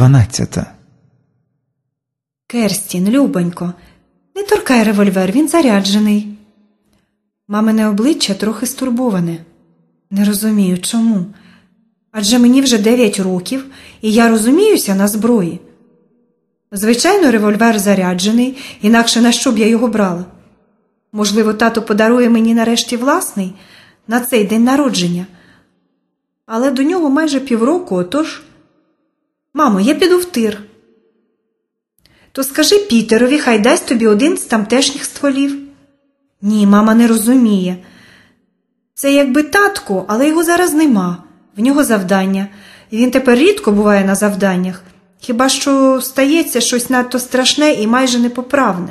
дванадцята. Керстін, любонько, не торкай револьвер, він заряджений. Мамине обличчя трохи стурбоване. Не розумію, чому. Адже мені вже дев'ять років, і я розуміюся на зброї. Звичайно, револьвер заряджений, інакше на що б я його брала? Можливо, тато подарує мені нарешті власний на цей день народження. Але до нього майже півроку, отож. Мамо, я піду в тир. То скажи Пітерові, хай дасть тобі один з тамтешніх стволів. Ні, мама не розуміє. Це якби татко, але його зараз нема. В нього завдання. І він тепер рідко буває на завданнях. Хіба що стається щось надто страшне і майже непоправне.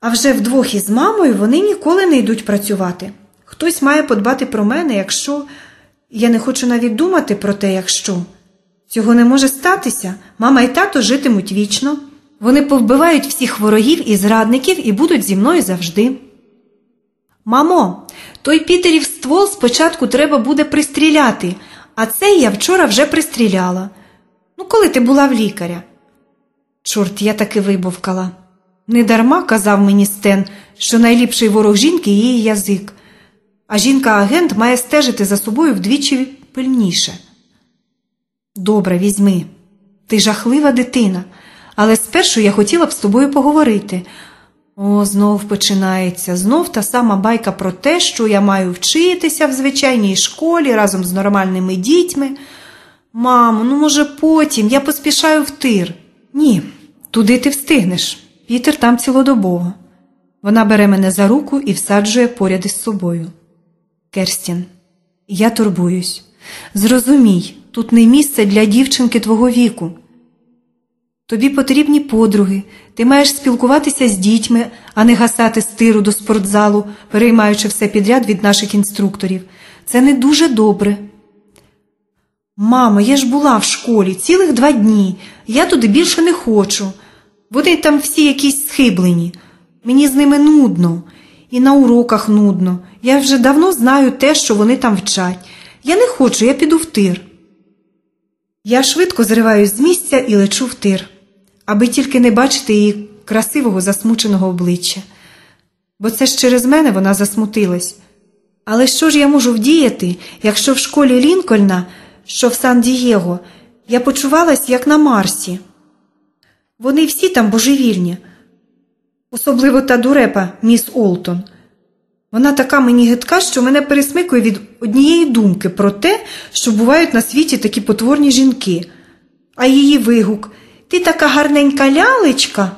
А вже вдвох із мамою вони ніколи не йдуть працювати. Хтось має подбати про мене, якщо. Я не хочу навіть думати про те, якщо. Цього не може статися. Мама і тато житимуть вічно. Вони повбивають всіх ворогів і зрадників і будуть зі мною завжди. Мамо, той Пітерів ствол спочатку треба буде пристріляти, а цей я вчора вже пристріляла. Ну, коли ти була в лікаря? Чорт, я таки вибовкала. Недарма казав мені Стен, що найліпший ворог жінки її язик, а жінка-агент має стежити за собою вдвічі пильніше. Добре, візьми. Ти жахлива дитина, але спершу я хотіла б з тобою поговорити. О, знов починається, знов та сама байка про те, що я маю вчитися в звичайній школі разом з нормальними дітьми. Мамо, ну, може, потім я поспішаю в тир. Ні, туди ти встигнеш. Пітер там цілодобово. Вона бере мене за руку і всаджує поряд із собою. Керстін, я турбуюсь. Зрозумій, тут не місце для дівчинки твого віку. Тобі потрібні подруги, ти маєш спілкуватися з дітьми, а не гасати з тиру до спортзалу, переймаючи все підряд від наших інструкторів. Це не дуже добре. Мамо, я ж була в школі цілих два дні. Я туди більше не хочу. Вони там всі якісь схиблені. Мені з ними нудно, і на уроках нудно. Я вже давно знаю те, що вони там вчать. Я не хочу, я піду в тир. Я швидко зриваюсь з місця і лечу в тир, аби тільки не бачити її красивого засмученого обличчя. Бо це ж через мене вона засмутилась. Але що ж я можу вдіяти, якщо в школі Лінкольна, що в Сан-Дієго, я почувалась як на Марсі? Вони всі там божевільні, особливо та дурепа, міс Олтон. Вона така мені гидка, що мене пересмикує від однієї думки про те, що бувають на світі такі потворні жінки. А її вигук Ти така гарненька лялечка.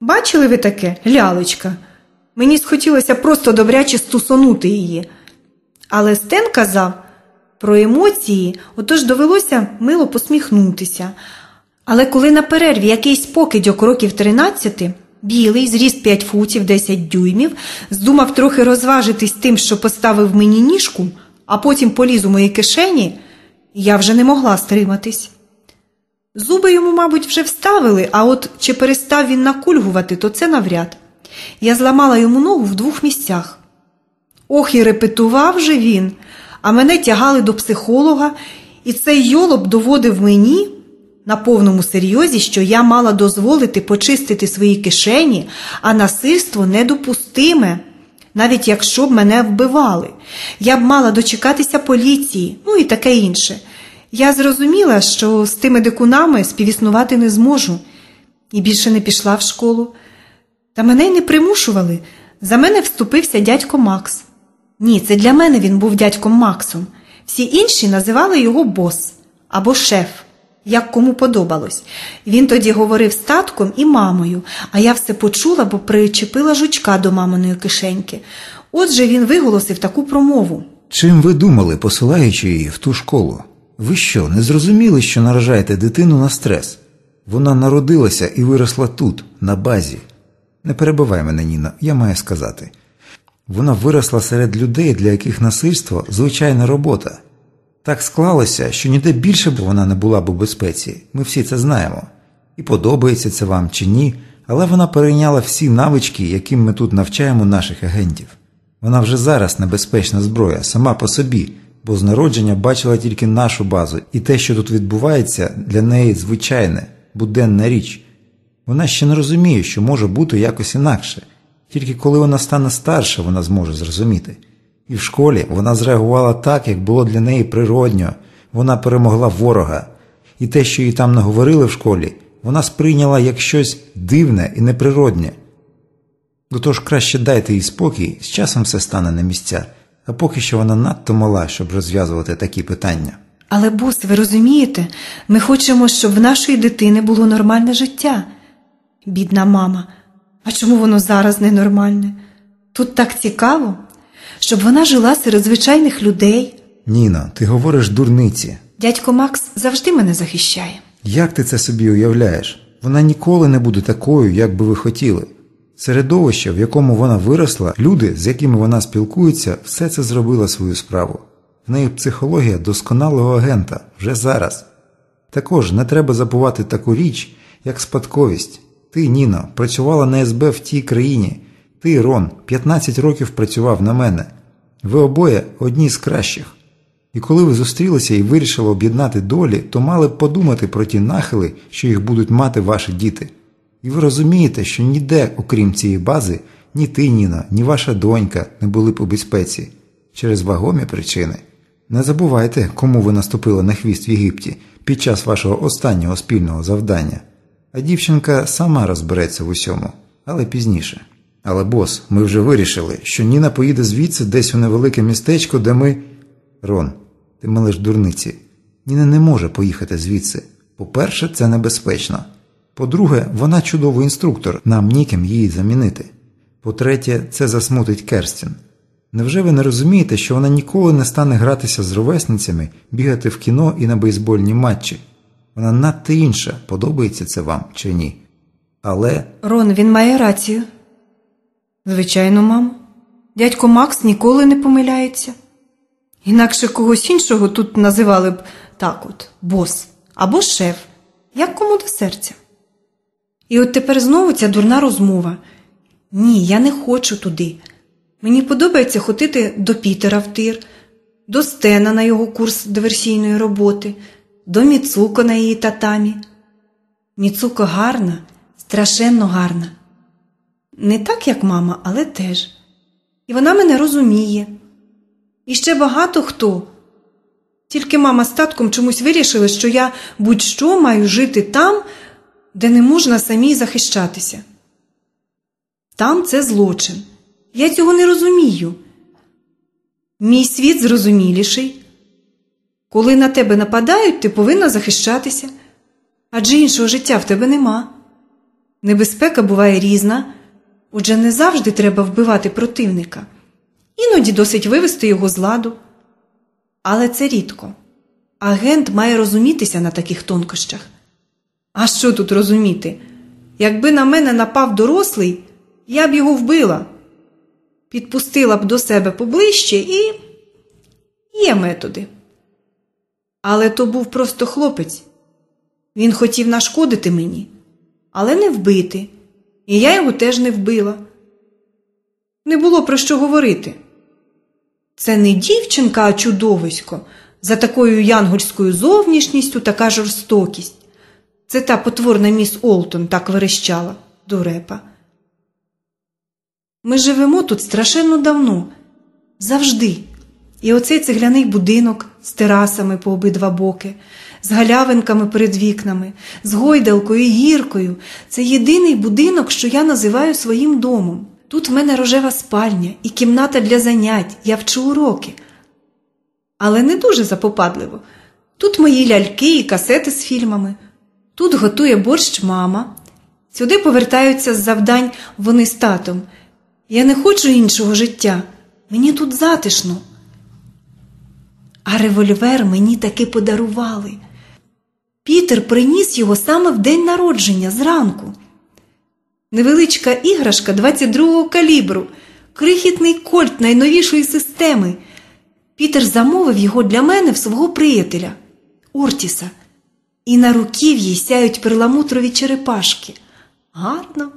Бачили ви таке лялечка? Мені схотілося просто добряче стусонути її. Але Стен казав про емоції, отож довелося мило посміхнутися. Але коли на перерві якийсь покидьок років 13, білий, зріст 5 футів 10 дюймів, здумав трохи розважитись тим, що поставив мені ніжку, а потім поліз у мої кишені, я вже не могла стриматись. Зуби йому, мабуть, вже вставили, а от чи перестав він накульгувати, то це навряд. Я зламала йому ногу в двох місцях. Ох, і репетував же він, а мене тягали до психолога, і цей йолоб доводив мені на повному серйозі, що я мала дозволити почистити свої кишені, а насильство недопустиме, навіть якщо б мене вбивали. Я б мала дочекатися поліції, ну і таке інше. Я зрозуміла, що з тими дикунами співіснувати не зможу, і більше не пішла в школу. Та мене й не примушували. За мене вступився дядько Макс. Ні, це для мене він був дядьком Максом. Всі інші називали його бос або шеф, як кому подобалось. Він тоді говорив з татком і мамою, а я все почула, бо причепила жучка до маминої кишеньки. Отже він виголосив таку промову. Чим ви думали, посилаючи її в ту школу? Ви що, не зрозуміли, що наражаєте дитину на стрес? Вона народилася і виросла тут, на базі. Не перебивай мене, Ніна, я маю сказати. Вона виросла серед людей, для яких насильство звичайна робота. Так склалося, що ніде більше б вона не була б у безпеці, ми всі це знаємо. І подобається це вам чи ні, але вона перейняла всі навички, яким ми тут навчаємо наших агентів. Вона вже зараз небезпечна зброя сама по собі, бо з народження бачила тільки нашу базу, і те, що тут відбувається, для неї звичайне, буденна річ. Вона ще не розуміє, що може бути якось інакше. Тільки коли вона стане старша, вона зможе зрозуміти. І в школі вона зреагувала так, як було для неї природньо. Вона перемогла ворога. І те, що їй там наговорили в школі, вона сприйняла як щось дивне і неприроднє. До того ж, краще дайте їй спокій, з часом все стане на місця, а поки що вона надто мала, щоб розв'язувати такі питання. Але, бос, ви розумієте, ми хочемо, щоб в нашої дитини було нормальне життя. Бідна мама, а чому воно зараз ненормальне? Тут так цікаво, щоб вона жила серед звичайних людей. Ніно, ти говориш дурниці. Дядько Макс завжди мене захищає. Як ти це собі уявляєш? Вона ніколи не буде такою, як би ви хотіли. Середовище, в якому вона виросла, люди, з якими вона спілкується, все це зробило свою справу. В неї психологія досконалого агента вже зараз. Також не треба забувати таку річ, як спадковість. Ти, Ніно, працювала на СБ в тій країні. Ти, Рон, 15 років працював на мене. Ви обоє одні з кращих. І коли ви зустрілися і вирішили об'єднати долі, то мали б подумати про ті нахили, що їх будуть мати ваші діти. І ви розумієте, що ніде, окрім цієї бази, ні ти, Ніна, ні ваша донька не були б у безпеці через вагомі причини. Не забувайте, кому ви наступили на хвіст в Єгипті під час вашого останнього спільного завдання. А дівчинка сама розбереться в усьому, але пізніше. Але бос, ми вже вирішили, що Ніна поїде звідси десь у невелике містечко, де ми. Рон, ти милиш дурниці. Ніна не може поїхати звідси. По-перше, це небезпечно. По-друге, вона чудовий інструктор, нам ніким її замінити. По-третє, це засмутить Керстін. Невже ви не розумієте, що вона ніколи не стане гратися з ровесницями, бігати в кіно і на бейсбольні матчі? Вона надто інша, подобається це вам чи ні. Але Рон, він має рацію. Звичайно, мамо. Дядько Макс ніколи не помиляється. Інакше когось іншого тут називали б так от бос або шеф, як кому до серця. І от тепер знову ця дурна розмова. Ні, я не хочу туди. Мені подобається ходити до Пітера в тир, до Стена на його курс диверсійної роботи, до Міцуко на її татамі. Міцуко гарна, страшенно гарна. Не так, як мама, але теж. І вона мене розуміє. І ще багато хто. Тільки мама з татком чомусь вирішили, що я будь-що маю жити там, де не можна самій захищатися. Там це злочин. Я цього не розумію. Мій світ зрозуміліший. Коли на тебе нападають, ти повинна захищатися, адже іншого життя в тебе нема. Небезпека буває різна, отже, не завжди треба вбивати противника. Іноді досить вивести його з ладу. Але це рідко. Агент має розумітися на таких тонкощах. А що тут розуміти? Якби на мене напав дорослий, я б його вбила, підпустила б до себе поближче і є методи. Але то був просто хлопець. Він хотів нашкодити мені, але не вбити, і я його теж не вбила. Не було про що говорити. Це не дівчинка, а чудовисько. За такою янгольською зовнішністю така жорстокість. Це та потворна міс Олтон так верещала, дурепа. Ми живемо тут страшенно давно, завжди. І оцей цегляний будинок з терасами по обидва боки, з галявинками перед вікнами, з гойдалкою і гіркою це єдиний будинок, що я називаю своїм домом. Тут в мене рожева спальня і кімната для занять, я вчу уроки. Але не дуже запопадливо. Тут мої ляльки і касети з фільмами. Тут готує борщ мама. Сюди повертаються з завдань вони з татом. Я не хочу іншого життя. Мені тут затишно. А револьвер мені таки подарували. Пітер приніс його саме в день народження зранку. Невеличка іграшка 22-го калібру, крихітний кольт найновішої системи. Пітер замовив його для мене в свого приятеля Ортіса, і на руків'ї сяють перламутрові черепашки. Гарно.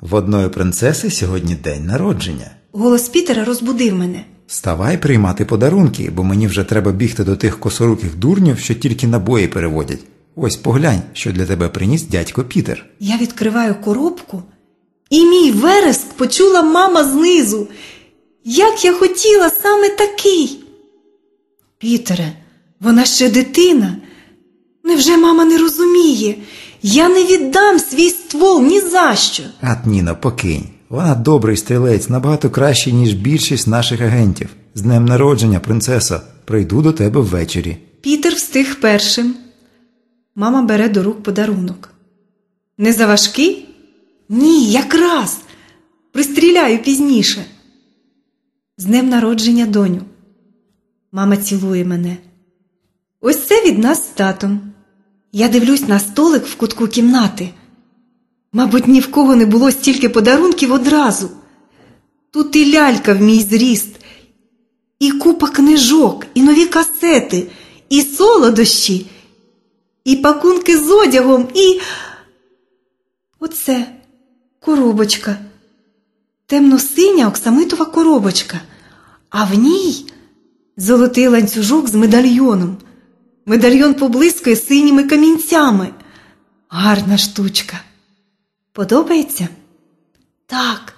в одної принцеси сьогодні день народження. Голос Пітера розбудив мене. Ставай приймати подарунки, бо мені вже треба бігти до тих косоруких дурнів, що тільки набої переводять. Ось поглянь, що для тебе приніс дядько Пітер. Я відкриваю коробку, і мій вереск почула мама знизу. Як я хотіла саме такий. Пітере, вона ще дитина. Невже мама не розуміє? Я не віддам свій ствол ні за що. Ат, Ніно, покинь. Вона добрий стрілець, набагато кращий, ніж більшість наших агентів. З днем народження, принцесо, прийду до тебе ввечері. Пітер встиг першим. Мама бере до рук подарунок. Не заважкий? Ні, якраз. Пристріляю пізніше. З днем народження, доню. Мама цілує мене. Ось це від нас з татом. Я дивлюсь на столик в кутку кімнати. Мабуть, ні в кого не було стільки подарунків одразу. Тут і лялька в мій зріст, і купа книжок, і нові касети, і солодощі, і пакунки з одягом, і. Оце коробочка. Темно-синя оксамитова коробочка, а в ній золотий ланцюжок з медальйоном. Медальйон поблискує синіми камінцями. Гарна штучка. Подобається? Так,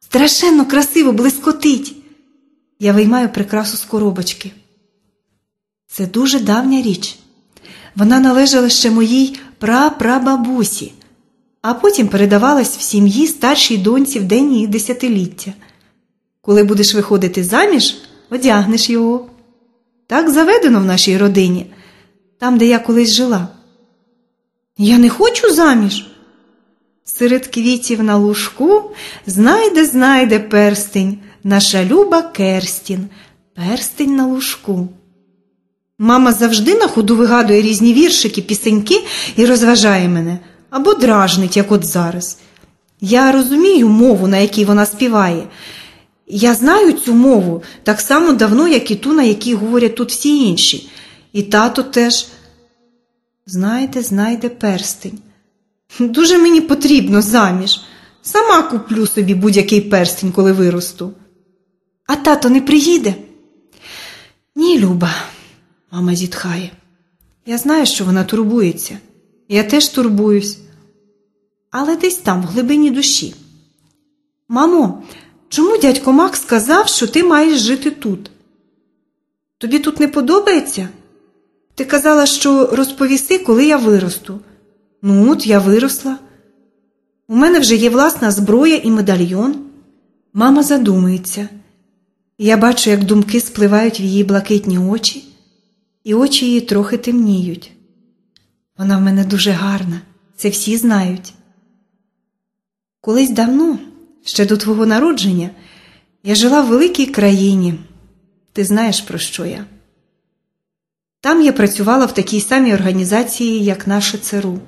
страшенно красиво блискотить. Я виймаю прикрасу з коробочки. Це дуже давня річ. Вона належала ще моїй прапрабабусі, а потім передавалась в сім'ї старшій доньці в день її десятиліття. Коли будеш виходити заміж, одягнеш його. Так заведено в нашій родині, там, де я колись жила. Я не хочу заміж. Серед квітів на лужку знайде, знайде перстень, наша люба Керстін, перстень на лужку. Мама завжди на ходу вигадує різні віршики, пісеньки і розважає мене або дражнить, як от зараз. Я розумію мову, на якій вона співає. Я знаю цю мову так само давно, як і ту, на якій говорять тут всі інші. І тато теж. Знаєте, знайде перстень. Дуже мені потрібно заміж. Сама куплю собі будь-який перстень, коли виросту. А тато не приїде? Ні, Люба, мама зітхає. Я знаю, що вона турбується. Я теж турбуюсь. Але десь там, в глибині душі. Мамо, чому дядько Макс сказав, що ти маєш жити тут? Тобі тут не подобається? Ти казала, що розповіси, коли я виросту. Ну, от я виросла. У мене вже є власна зброя і медальйон. Мама задумується. Я бачу, як думки спливають в її блакитні очі, і очі її трохи темніють. Вона в мене дуже гарна, це всі знають. Колись давно, ще до твого народження, я жила в великій країні. Ти знаєш, про що я. Там я працювала в такій самій організації, як наше ЦРУ.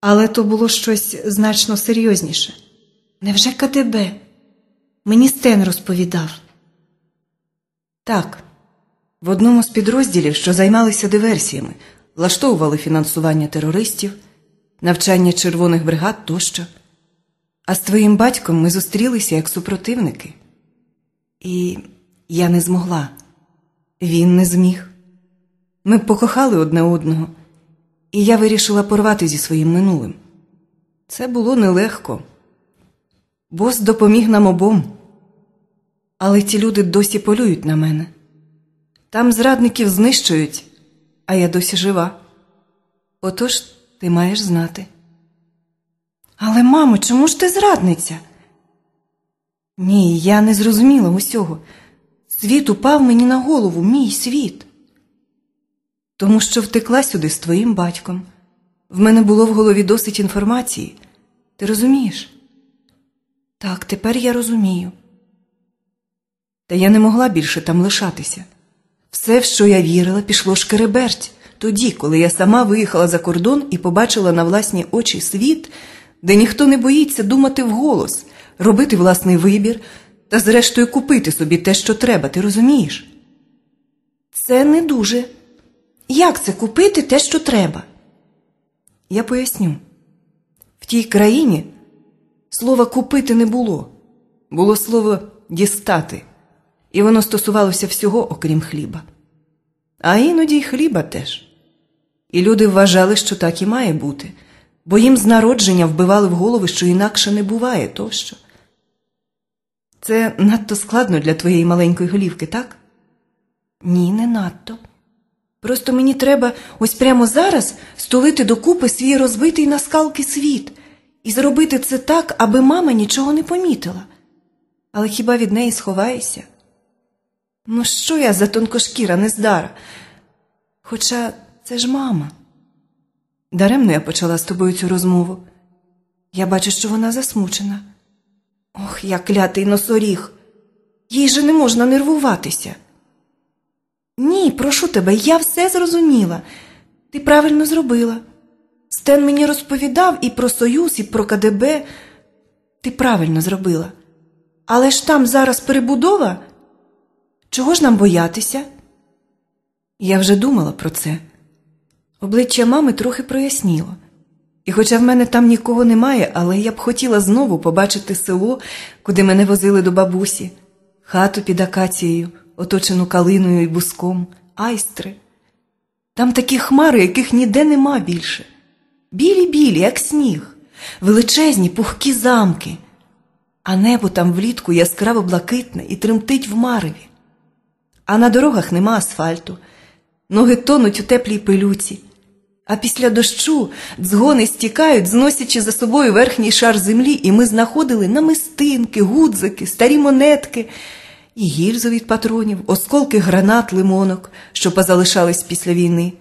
Але то було щось значно серйозніше. Невже КДБ? Мені Стен розповідав. Так, в одному з підрозділів, що займалися диверсіями, влаштовували фінансування терористів, навчання червоних бригад тощо. А з твоїм батьком ми зустрілися як супротивники. І я не змогла. Він не зміг. Ми покохали одне одного, і я вирішила порвати зі своїм минулим. Це було нелегко. Бос допоміг нам обом. Але ці люди досі полюють на мене. Там зрадників знищують, а я досі жива. Отож ти маєш знати. Але, мамо, чому ж ти зрадниця? Ні, я не зрозуміла усього. Світ упав мені на голову, мій світ. Тому що втекла сюди з твоїм батьком. В мене було в голові досить інформації. Ти розумієш? Так, тепер я розумію. Та я не могла більше там лишатися. Все, в що я вірила, пішло шкереберть тоді, коли я сама виїхала за кордон і побачила на власні очі світ, де ніхто не боїться думати вголос, робити власний вибір та, зрештою, купити собі те, що треба, ти розумієш? Це не дуже. Як це купити те, що треба? Я поясню. В тій країні слова купити не було, було слово дістати, І воно стосувалося всього, окрім хліба. А іноді й хліба теж. І люди вважали, що так і має бути, бо їм з народження вбивали в голови, що інакше не буває тощо. Це надто складно для твоєї маленької голівки, так? Ні, не надто. Просто мені треба ось прямо зараз стулити докупи свій розбитий на скалки світ і зробити це так, аби мама нічого не помітила. Але хіба від неї сховаєшся? Ну, що я за тонкошкіра нездара? Хоча це ж мама. Даремно я почала з тобою цю розмову. Я бачу, що вона засмучена. Ох, я клятий носоріг. Їй же не можна нервуватися. Ні, прошу тебе, я все зрозуміла. Ти правильно зробила. Стен мені розповідав і про Союз, і про КДБ. Ти правильно зробила. Але ж там зараз перебудова. Чого ж нам боятися? Я вже думала про це. Обличчя мами трохи проясніло. І хоча в мене там нікого немає, але я б хотіла знову побачити село, куди мене возили до бабусі, хату під акацією, оточену калиною і буском, айстри. Там такі хмари, яких ніде нема більше. Білі-білі, як сніг, величезні пухкі замки, а небо там влітку яскраво блакитне і тремтить в мареві. А на дорогах нема асфальту, ноги тонуть у теплій пилюці, а після дощу дзгони стікають, зносячи за собою верхній шар землі, і ми знаходили намистинки, гудзики, старі монетки і гільзу від патронів, осколки гранат, лимонок, що позалишались після війни.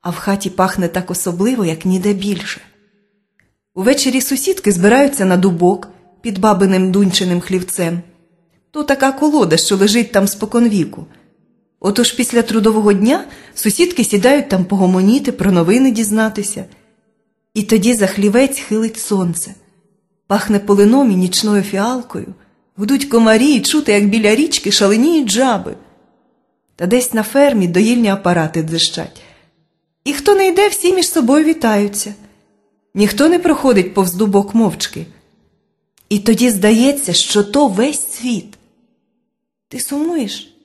А в хаті пахне так особливо, як ніде більше. Увечері сусідки збираються на дубок під бабиним дунченим хлівцем. То така колода, що лежить там споконвіку. Отож після трудового дня сусідки сідають там погомоніти, про новини дізнатися. І тоді за хлівець хилить сонце, пахне полином і нічною фіалкою, гудуть комарі і чути, як біля річки шаленіють жаби. Та десь на фермі доїльні апарати дзищать. І хто не йде, всі між собою вітаються. Ніхто не проходить повз дубок мовчки. І тоді здається, що то весь світ. Ти сумуєш?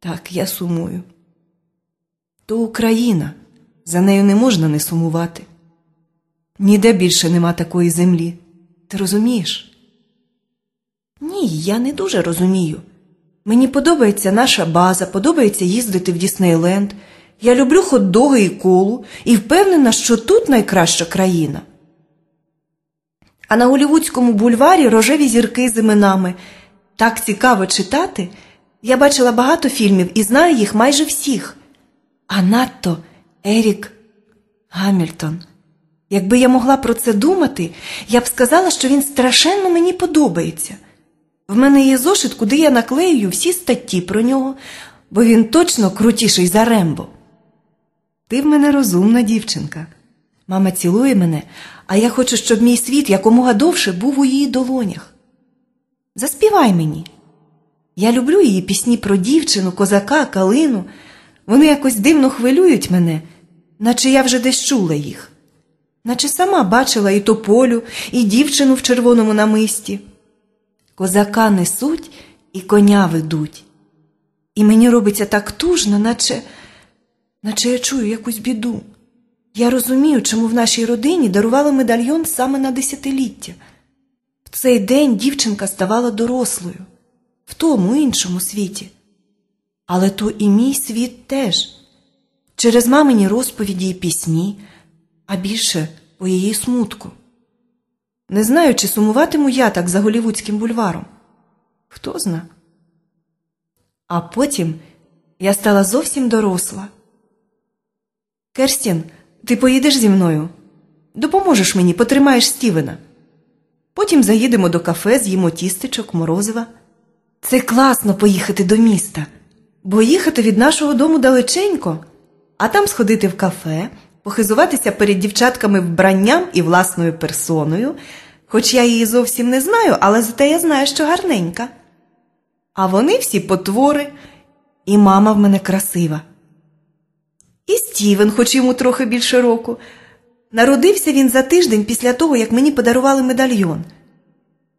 Так, я сумую. То Україна, за нею не можна не сумувати. Ніде більше нема такої землі. Ти розумієш? Ні, я не дуже розумію. Мені подобається наша база, подобається їздити в Діснейленд. Я люблю хот-доги і колу і впевнена, що тут найкраща країна. А на Голівудському бульварі рожеві зірки з іменами. Так цікаво читати. Я бачила багато фільмів і знаю їх майже всіх. А надто Ерік Гамільтон. Якби я могла про це думати, я б сказала, що він страшенно мені подобається. В мене є зошит, куди я наклею всі статті про нього, бо він точно крутіший за Рембо. Ти в мене розумна дівчинка. Мама цілує мене, а я хочу, щоб мій світ якомога довше був у її долонях. Заспівай мені. Я люблю її пісні про дівчину, козака, калину. Вони якось дивно хвилюють мене, наче я вже десь чула їх, наче сама бачила і тополю, і дівчину в червоному намисті. Козака несуть і коня ведуть. І мені робиться так тужно, наче, наче я чую якусь біду. Я розумію, чому в нашій родині дарували медальйон саме на десятиліття. В цей день дівчинка ставала дорослою, в тому іншому світі. Але то і мій світ теж, через мамині розповіді і пісні, а більше по її смутку. Не знаю, чи сумуватиму я так за голівудським бульваром. Хто зна. А потім я стала зовсім доросла. Керстін, ти поїдеш зі мною? Допоможеш мені, потримаєш Стівена. Потім заїдемо до кафе, з'їмо тістечок, морозива. Це класно поїхати до міста, бо їхати від нашого дому далеченько, а там сходити в кафе, похизуватися перед дівчатками вбранням і власною персоною, хоч я її зовсім не знаю, але зате я знаю, що гарненька. А вони всі потвори, і мама в мене красива. І Стівен, хоч йому трохи більше року. Народився він за тиждень після того, як мені подарували медальйон.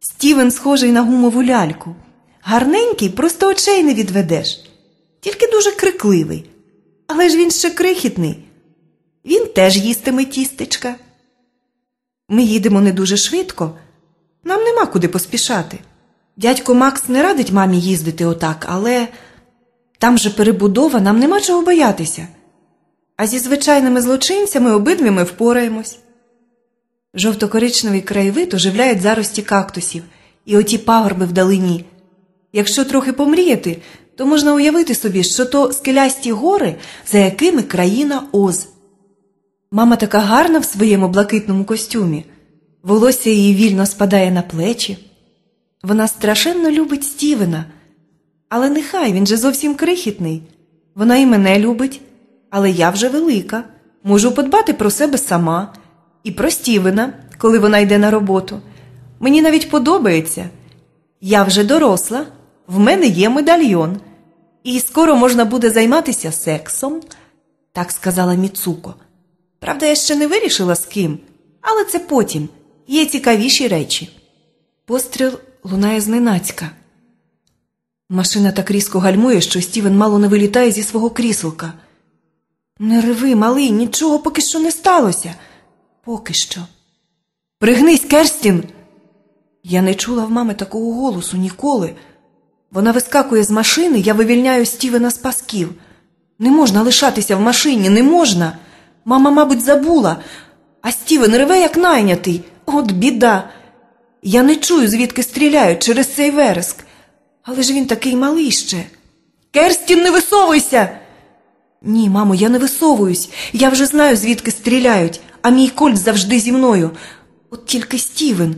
Стівен схожий на гумову ляльку, Гарненький, просто очей не відведеш. Тільки дуже крикливий. Але ж він ще крихітний. Він теж їстиме тістечка. Ми їдемо не дуже швидко. Нам нема куди поспішати. Дядько Макс не радить мамі їздити отак, але там же перебудова, нам нема чого боятися. А зі звичайними злочинцями обидві ми впораємось. Жовто-коричневий краєвид оживляють зарості кактусів і оті пагорби вдалині. Якщо трохи помріяти, то можна уявити собі, що то скелясті гори, за якими країна Оз. Мама така гарна в своєму блакитному костюмі, волосся її вільно спадає на плечі. Вона страшенно любить Стівена, але нехай він же зовсім крихітний. Вона і мене любить, але я вже велика, можу подбати про себе сама і про Стівена, коли вона йде на роботу. Мені навіть подобається. Я вже доросла, в мене є медальйон, і скоро можна буде займатися сексом, так сказала Міцуко. Правда, я ще не вирішила з ким, але це потім є цікавіші речі. Постріл лунає зненацька. Машина так різко гальмує, що Стівен мало не вилітає зі свого кріселка. Не реви, малий, нічого поки що не сталося. Поки що. Пригнись, Керстін. Я не чула в мами такого голосу ніколи. Вона вискакує з машини, я вивільняю Стівена з пасків. Не можна лишатися в машині, не можна. Мама, мабуть, забула, а Стівен реве, як найнятий. От біда. Я не чую, звідки стріляють через цей вереск. Але ж він такий малий ще. Керстін, не висовуйся. Ні, мамо, я не висовуюсь. Я вже знаю, звідки стріляють, а мій кольт завжди зі мною. От тільки Стівен.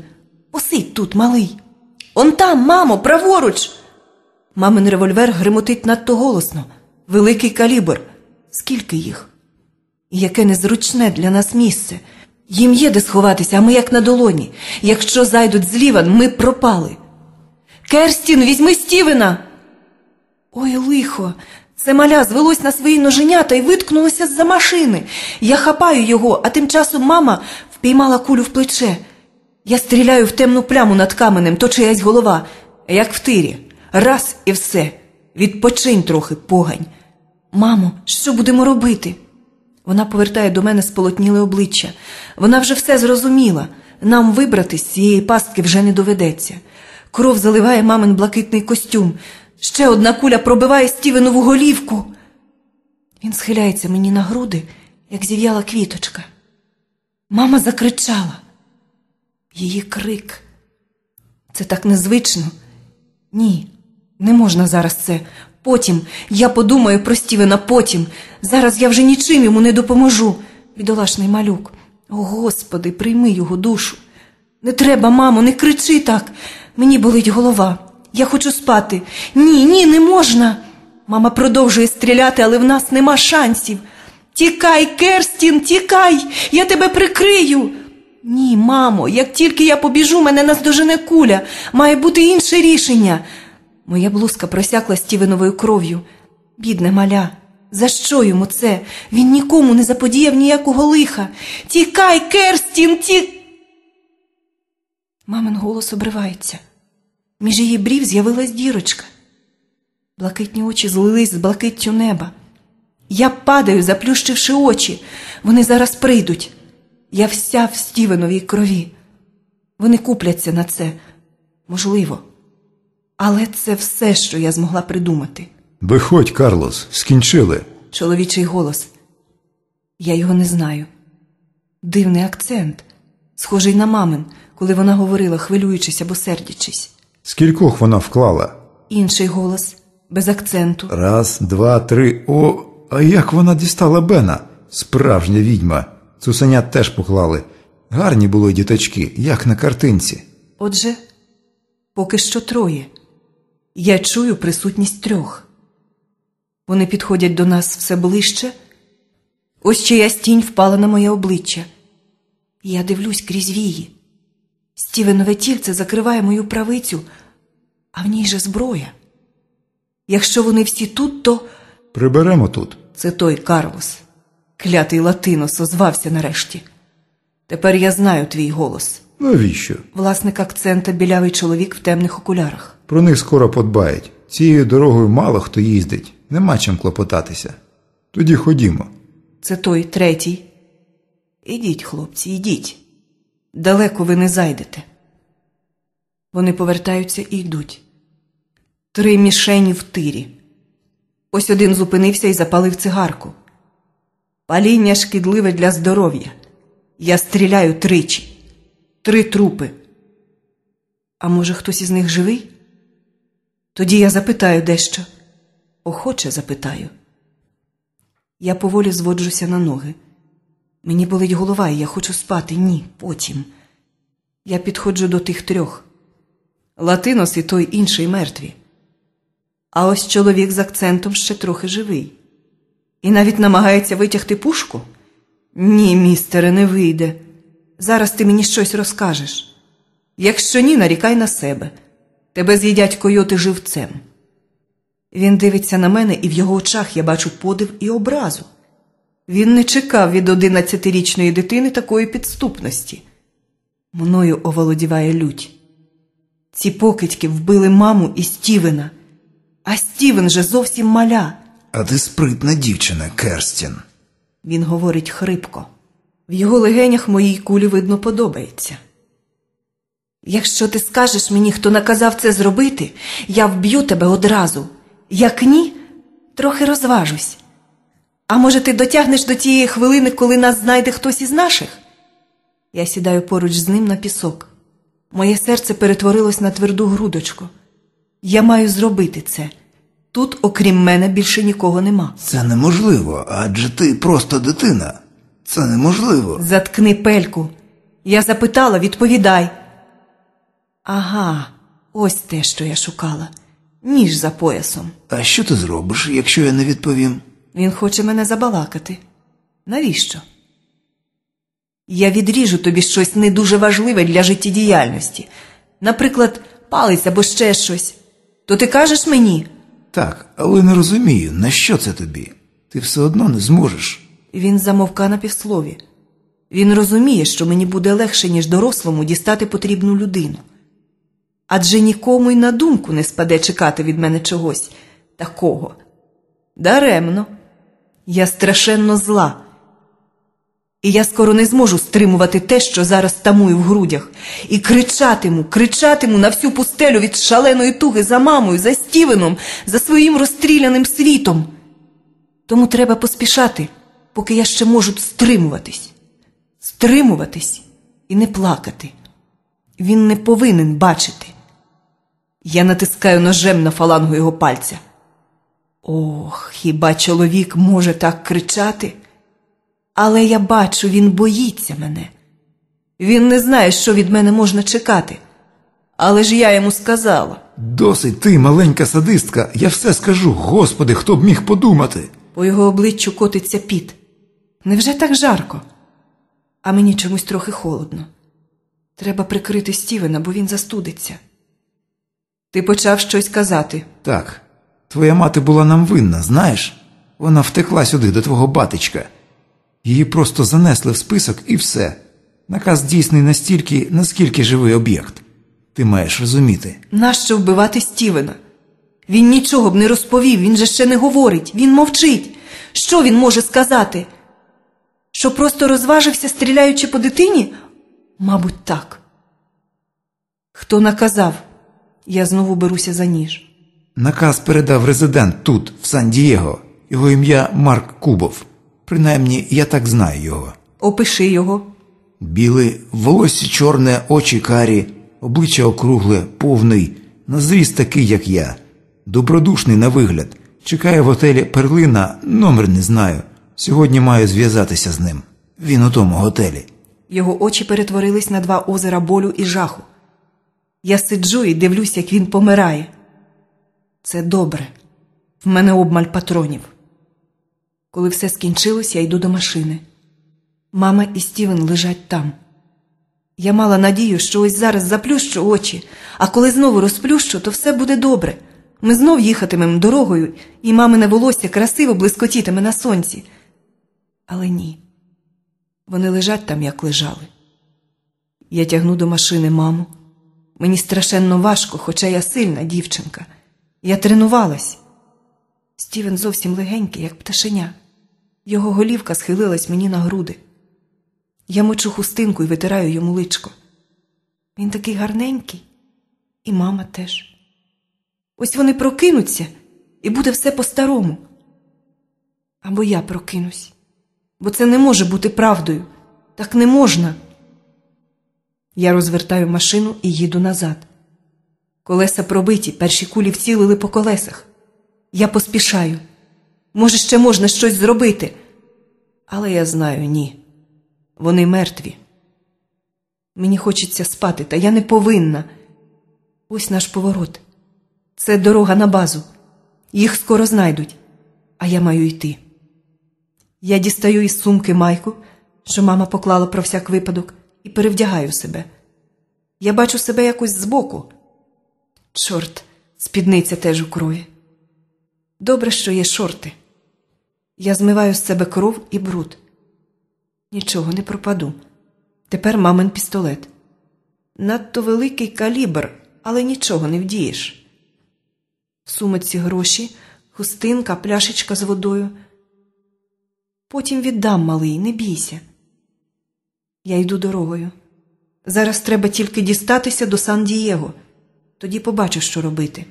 Посидь тут, малий. Он там, мамо, праворуч. Мамин револьвер гримотить надто голосно. Великий калібр. Скільки їх? Яке незручне для нас місце. Їм є де сховатися, а ми як на долоні. Якщо зайдуть зліва, ми пропали. Керстін, візьми Стівена. Ой, лихо. Це маля звелось на свої ноженята і виткнулося з-за машини. Я хапаю його, а тим часом мама впіймала кулю в плече. Я стріляю в темну пляму над каменем, то чиясь голова, як в тирі. Раз і все. Відпочинь трохи, погань. Мамо, що будемо робити? Вона повертає до мене сполотніле обличчя. Вона вже все зрозуміла. Нам вибрати з цієї пастки вже не доведеться. Кров заливає мамин блакитний костюм. Ще одна куля пробиває Стівенову голівку. Він схиляється мені на груди, як зів'яла квіточка. Мама закричала. Її крик. Це так незвично. Ні, не можна зараз це. Потім я подумаю про Стівена потім. Зараз я вже нічим йому не допоможу. Бідолашний малюк. О, Господи, прийми його душу. Не треба, мамо, не кричи так. Мені болить голова. Я хочу спати. Ні, ні, не можна. Мама продовжує стріляти, але в нас нема шансів. Тікай, Керстін, тікай, я тебе прикрию. Ні, мамо, як тільки я побіжу, мене наздожене куля. Має бути інше рішення. Моя блузка просякла Стівеновою кров'ю. Бідне маля, за що йому це? Він нікому не заподіяв ніякого лиха. Тікай, Керстін, ті. Мамин голос обривається. Між її брів з'явилась дірочка. Блакитні очі злились з блакиттю неба. Я падаю, заплющивши очі. Вони зараз прийдуть. Я вся в Стівеновій крові. Вони купляться на це. Можливо. Але це все, що я змогла придумати. Виходь, Карлос, скінчили. Чоловічий голос. Я його не знаю. Дивний акцент, схожий на мамин, коли вона говорила, хвилюючись або сердячись. Скількох вона вклала? Інший голос, без акценту. Раз, два, три. О, а як вона дістала Бена? Справжня відьма. Цусенят теж поклали. Гарні були діточки, як на картинці. Отже, поки що троє. Я чую присутність трьох. Вони підходять до нас все ближче. Ось чиясь тінь впала на моє обличчя. Я дивлюсь крізь вії. Стівенове тільце закриває мою правицю, а в ній же зброя. Якщо вони всі тут, то Приберемо тут. це той Карлос. Клятий латинос озвався нарешті. Тепер я знаю твій голос. Навіщо? Власник акцента білявий чоловік в темних окулярах. Про них скоро подбають. Цією дорогою мало хто їздить, нема чим клопотатися. Тоді ходімо. Це той третій. Ідіть, хлопці, ідіть. Далеко ви не зайдете. Вони повертаються і йдуть. Три мішені в тирі. Ось один зупинився і запалив цигарку. Паління шкідливе для здоров'я. Я стріляю тричі. Три трупи. А може, хтось із них живий? Тоді я запитаю дещо. Охоче запитаю. Я поволі зводжуся на ноги. Мені болить голова, і я хочу спати. Ні, потім. Я підходжу до тих трьох. Латинос і той інший мертві. А ось чоловік з акцентом ще трохи живий. І навіть намагається витягти пушку? Ні, містере, не вийде. Зараз ти мені щось розкажеш. Якщо ні, нарікай на себе. Тебе з'їдять койоти живцем. Він дивиться на мене, і в його очах я бачу подив і образу. Він не чекав від одинадцятирічної дитини такої підступності. Мною оволодіває лють. Ці покидьки вбили маму і Стівена, а Стівен же зовсім маля. А ти спритна дівчина, Керстін. Він говорить хрипко. В його легенях моїй кулі, видно, подобається. Якщо ти скажеш мені, хто наказав це зробити, я вб'ю тебе одразу. Як ні, трохи розважусь. А може, ти дотягнеш до тієї хвилини, коли нас знайде хтось із наших? Я сідаю поруч з ним на пісок. Моє серце перетворилось на тверду грудочку. Я маю зробити це. Тут, окрім мене, більше нікого нема. Це неможливо, адже ти просто дитина. Це неможливо. Заткни пельку. Я запитала, відповідай. Ага, ось те, що я шукала. Ніж за поясом. А що ти зробиш, якщо я не відповім? Він хоче мене забалакати. Навіщо? Я відріжу тобі щось не дуже важливе для життєдіяльності. Наприклад, палець або ще щось. То ти кажеш мені? Так, але не розумію, на що це тобі? Ти все одно не зможеш. Він замовка на півслові. Він розуміє, що мені буде легше, ніж дорослому дістати потрібну людину. Адже нікому й на думку не спаде чекати від мене чогось такого. Даремно. Я страшенно зла. І я скоро не зможу стримувати те, що зараз тамую в грудях, і кричатиму, кричатиму на всю пустелю від шаленої туги за мамою, за Стівеном, за своїм розстріляним світом. Тому треба поспішати, поки я ще можу стримуватись, стримуватись і не плакати. Він не повинен бачити. Я натискаю ножем на фалангу його пальця. Ох, хіба чоловік може так кричати? Але я бачу, він боїться мене. Він не знає, що від мене можна чекати. Але ж я йому сказала. Досить ти, маленька садистка, я все скажу. Господи, хто б міг подумати? По його обличчю котиться піт. Невже так жарко? А мені чомусь трохи холодно. Треба прикрити Стівена, бо він застудиться. Ти почав щось казати. Так, твоя мати була нам винна, знаєш? Вона втекла сюди до твого батечка. Її просто занесли в список і все. Наказ дійсний настільки, наскільки живий об'єкт. Ти маєш розуміти. Нащо вбивати Стівена? Він нічого б не розповів, він же ще не говорить, він мовчить. Що він може сказати? Що просто розважився, стріляючи по дитині? Мабуть, так. Хто наказав? Я знову беруся за ніж. Наказ передав резидент тут, в Сан-Дієго. Його ім'я Марк Кубов. Принаймні, я так знаю його. Опиши його. Біле, волосся чорне, очі карі, обличчя округле, повний, на зріст такий, як я. Добродушний на вигляд. Чекає в готелі перлина, номер не знаю. Сьогодні маю зв'язатися з ним. Він у тому готелі. Його очі перетворились на два озера болю і жаху. Я сиджу і дивлюсь, як він помирає. Це добре. В мене обмаль патронів. Коли все скінчилось, я йду до машини. Мама і Стівен лежать там. Я мала надію, що ось зараз заплющу очі, а коли знову розплющу, то все буде добре. Ми знов їхатимемо дорогою, і мамине волосся красиво блискотітиме на сонці. Але ні. Вони лежать там, як лежали. Я тягну до машини маму. Мені страшенно важко, хоча я сильна дівчинка. Я тренувалась. Стівен зовсім легенький, як пташеня. Його голівка схилилась мені на груди. Я мочу хустинку і витираю йому личко. Він такий гарненький, і мама теж. Ось вони прокинуться, і буде все по-старому. Або я прокинусь, бо це не може бути правдою. Так не можна. Я розвертаю машину і їду назад. Колеса пробиті, перші кулі вцілили по колесах. Я поспішаю. Може, ще можна щось зробити. Але я знаю, ні. Вони мертві. Мені хочеться спати, та я не повинна. Ось наш поворот. Це дорога на базу. Їх скоро знайдуть, а я маю йти. Я дістаю із сумки майку, що мама поклала про всяк випадок, і перевдягаю себе. Я бачу себе якось збоку. Чорт, спідниця теж у крові. Добре, що є шорти. Я змиваю з себе кров і бруд. Нічого не пропаду. Тепер мамин пістолет. Надто великий калібр, але нічого не вдієш. В сумочці гроші, хустинка, пляшечка з водою. Потім віддам малий, не бійся. Я йду дорогою. Зараз треба тільки дістатися до Сан Дієго. Тоді побачу, що робити.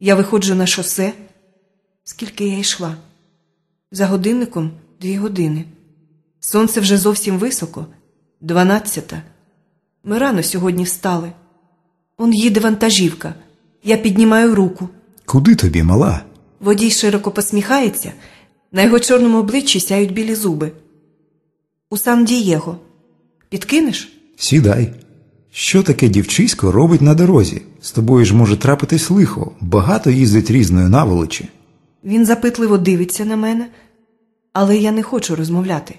Я виходжу на шосе. Скільки я йшла? За годинником дві години. Сонце вже зовсім високо, дванадцята. Ми рано сьогодні встали. Он їде вантажівка. Я піднімаю руку. Куди тобі, мала? Водій широко посміхається, на його чорному обличчі сяють білі зуби. У Сан Дієго. Підкинеш? Сідай. Що таке дівчисько робить на дорозі? З тобою ж може трапитись лихо, багато їздить різної наволочі. Він запитливо дивиться на мене, але я не хочу розмовляти.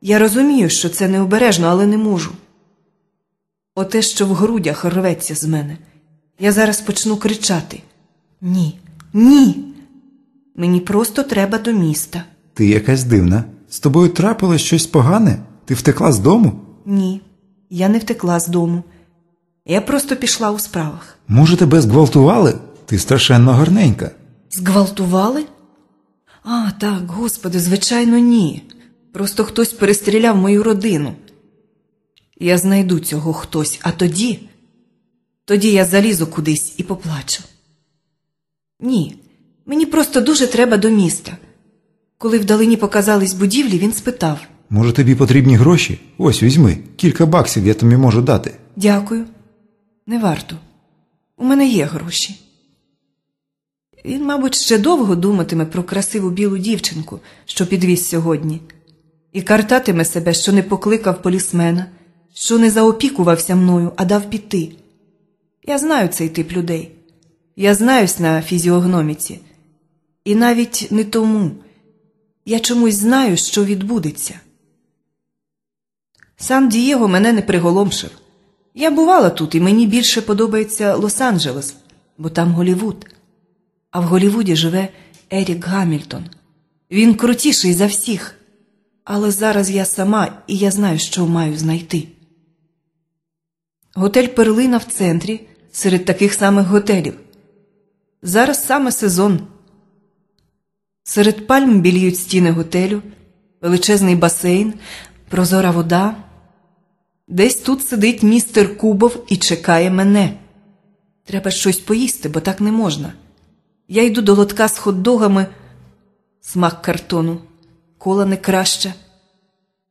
Я розумію, що це необережно, але не можу. Оте, що в грудях рветься з мене. Я зараз почну кричати: Ні, ні. Мені просто треба до міста. Ти якась дивна. З тобою трапилось щось погане? Ти втекла з дому? Ні, я не втекла з дому. Я просто пішла у справах. Може, тебе зґвалтували? Ти страшенно гарненька. Зґвалтували? А, так, господи, звичайно, ні. Просто хтось перестріляв мою родину. Я знайду цього хтось, а тоді. Тоді я залізу кудись і поплачу. Ні, мені просто дуже треба до міста. Коли вдалині показались будівлі, він спитав Може, тобі потрібні гроші? Ось візьми, кілька баксів я тобі можу дати. Дякую. Не варто. У мене є гроші. Він, мабуть, ще довго думатиме про красиву білу дівчинку, що підвіз сьогодні, і картатиме себе, що не покликав полісмена, що не заопікувався мною, а дав піти. Я знаю цей тип людей. Я знаюсь на фізіогноміці. І навіть не тому. Я чомусь знаю, що відбудеться. Сан Дієго мене не приголомшив. Я бувала тут, і мені більше подобається Лос-Анджелес, бо там Голівуд. А в Голівуді живе Ерік Гамільтон. Він крутіший за всіх. Але зараз я сама і я знаю, що маю знайти. Готель Перлина в центрі серед таких самих готелів. Зараз саме сезон. Серед пальм біліють стіни готелю, величезний басейн, прозора вода. Десь тут сидить містер Кубов і чекає мене. Треба щось поїсти, бо так не можна. Я йду до лотка з хот-догами, смак картону, кола не краще.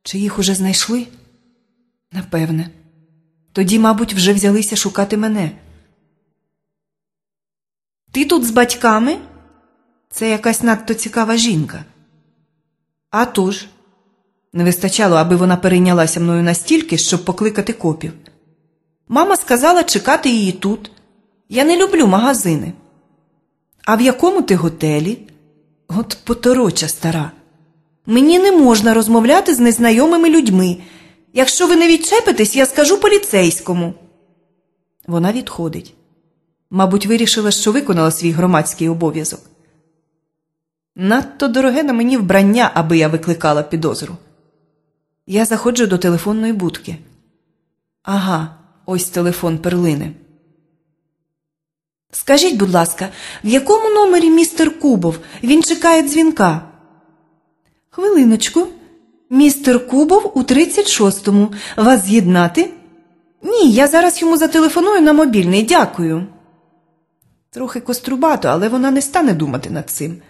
Чи їх уже знайшли? Напевне. Тоді, мабуть, вже взялися шукати мене. Ти тут з батьками? Це якась надто цікава жінка. А тож, не вистачало, аби вона перейнялася мною настільки, щоб покликати копів. Мама сказала чекати її тут. Я не люблю магазини. А в якому ти готелі? От потороча стара. Мені не можна розмовляти з незнайомими людьми. Якщо ви не відчепитесь, я скажу поліцейському. Вона відходить. Мабуть, вирішила, що виконала свій громадський обов'язок. Надто дороге на мені вбрання, аби я викликала підозру. Я заходжу до телефонної будки. Ага, ось телефон перлини. Скажіть, будь ласка, в якому номері містер Кубов? Він чекає дзвінка. Хвилиночку. Містер Кубов у 36-му. Вас з'єднати? Ні, я зараз йому зателефоную на мобільний, дякую. Трохи кострубато, але вона не стане думати над цим.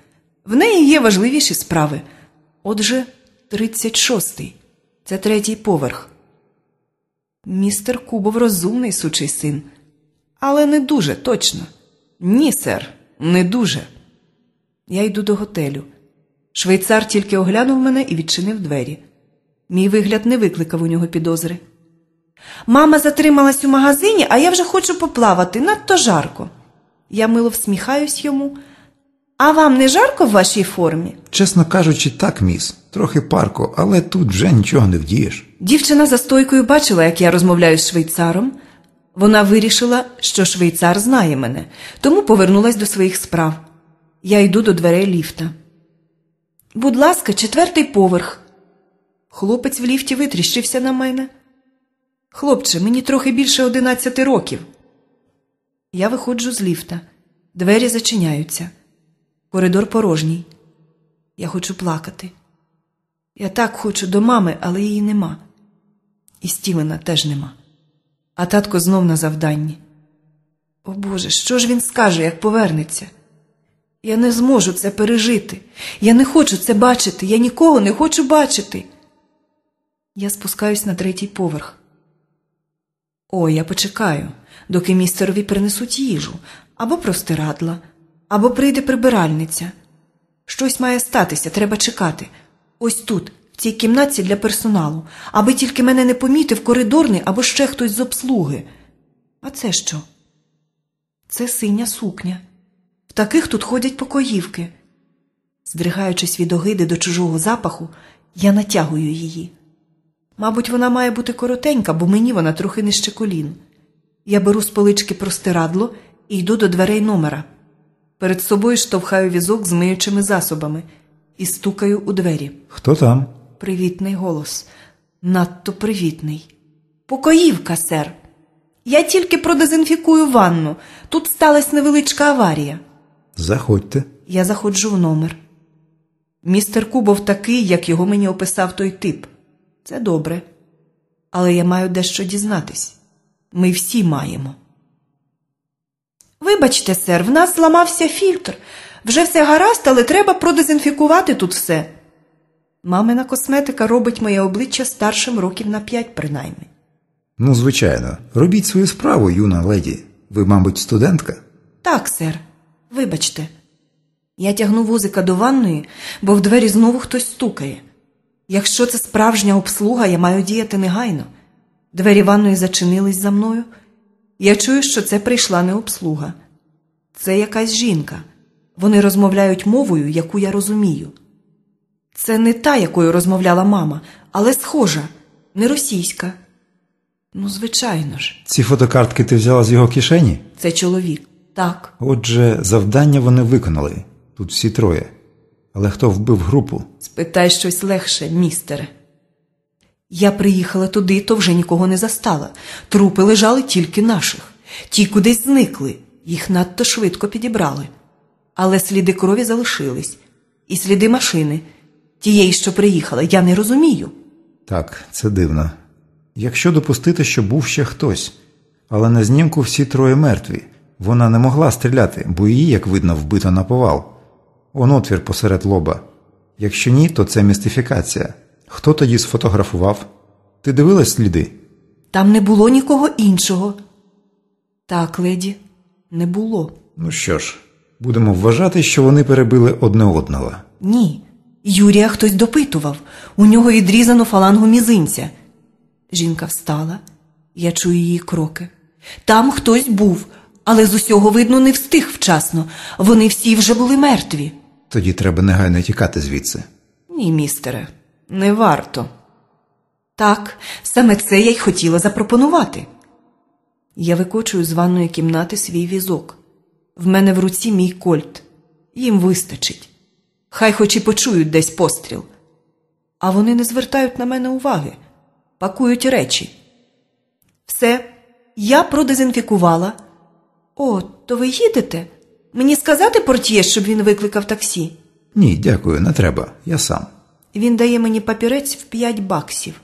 В неї є важливіші справи. Отже, 36-й. Це третій поверх. Містер Кубов розумний сучий син. Але не дуже точно. Ні, сер, не дуже. Я йду до готелю. Швейцар тільки оглянув мене і відчинив двері. Мій вигляд не викликав у нього підозри. Мама затрималась у магазині, а я вже хочу поплавати, надто жарко. Я мило всміхаюсь йому. А вам не жарко в вашій формі? Чесно кажучи, так, міс. Трохи парко, але тут вже нічого не вдієш. Дівчина за стойкою бачила, як я розмовляю з швейцаром. Вона вирішила, що швейцар знає мене, тому повернулась до своїх справ. Я йду до дверей ліфта. Будь ласка, четвертий поверх. Хлопець в ліфті витріщився на мене. Хлопче, мені трохи більше одинадцяти років. Я виходжу з ліфта. Двері зачиняються. Коридор порожній. Я хочу плакати. Я так хочу до мами, але її нема. І Стівена теж нема. А татко знов на завданні. О Боже, що ж він скаже, як повернеться? Я не зможу це пережити. Я не хочу це бачити. Я нікого не хочу бачити. Я спускаюсь на третій поверх. О, я почекаю, доки містерові принесуть їжу, або простирадла, або прийде прибиральниця. Щось має статися, треба чекати. Ось тут, в цій кімнатці для персоналу, аби тільки мене не помітив коридорний або ще хтось з обслуги. А це що? Це синя сукня. В таких тут ходять покоївки. Здригаючись від огиди до чужого запаху, я натягую її. Мабуть, вона має бути коротенька, бо мені вона трохи нижче колін. Я беру з полички простирадло і йду до дверей номера. Перед собою штовхаю візок з миючими засобами і стукаю у двері. Хто там? Привітний голос. Надто привітний. Покоївка, сер. Я тільки продезінфікую ванну. Тут сталася невеличка аварія. Заходьте. Я заходжу в номер. Містер Кубов такий, як його мені описав той тип. Це добре. Але я маю дещо дізнатись. Ми всі маємо. Вибачте, сер, в нас зламався фільтр. Вже все гаразд, але треба продезінфікувати тут все. Мамина косметика робить моє обличчя старшим років на п'ять, принаймні. Ну, звичайно, робіть свою справу, юна леді. Ви, мабуть, студентка? Так, сер, вибачте. Я тягну вузика до ванної, бо в двері знову хтось стукає. Якщо це справжня обслуга, я маю діяти негайно. Двері ванної зачинились за мною. Я чую, що це прийшла не обслуга. Це якась жінка. Вони розмовляють мовою, яку я розумію. Це не та, якою розмовляла мама, але схожа, не російська. Ну, звичайно ж, Ці фотокартки ти взяла з його кишені? це чоловік. Так. Отже, завдання вони виконали. Тут всі троє. Але хто вбив групу? Спитай щось легше, містере. Я приїхала туди, то вже нікого не застала. Трупи лежали тільки наших. Ті кудись зникли, їх надто швидко підібрали. Але сліди крові залишились, і сліди машини, тієї, що приїхала, я не розумію. Так, це дивно. Якщо допустити, що був ще хтось, але на знімку всі троє мертві. Вона не могла стріляти, бо її, як видно, вбито на повал. Он отвір посеред лоба. Якщо ні, то це містифікація. Хто тоді сфотографував? Ти дивилась сліди? Там не було нікого іншого. Так, леді, не було. Ну що ж, будемо вважати, що вони перебили одне одного. Ні. Юрія хтось допитував. У нього відрізано фалангу мізинця. Жінка встала. Я чую її кроки. Там хтось був, але з усього видно не встиг вчасно. Вони всі вже були мертві. Тоді треба негайно тікати звідси. Ні, містере, не варто. Так, саме це я й хотіла запропонувати. Я викочую з ванної кімнати свій візок. В мене в руці мій кольт. Їм вистачить. Хай хоч і почують десь постріл. А вони не звертають на мене уваги, пакують речі. Все, я продезінфікувала. О, то ви їдете? Мені сказати портьє, щоб він викликав таксі? Ні, дякую, не треба. Я сам. Він дає мені папірець в 5 баксів,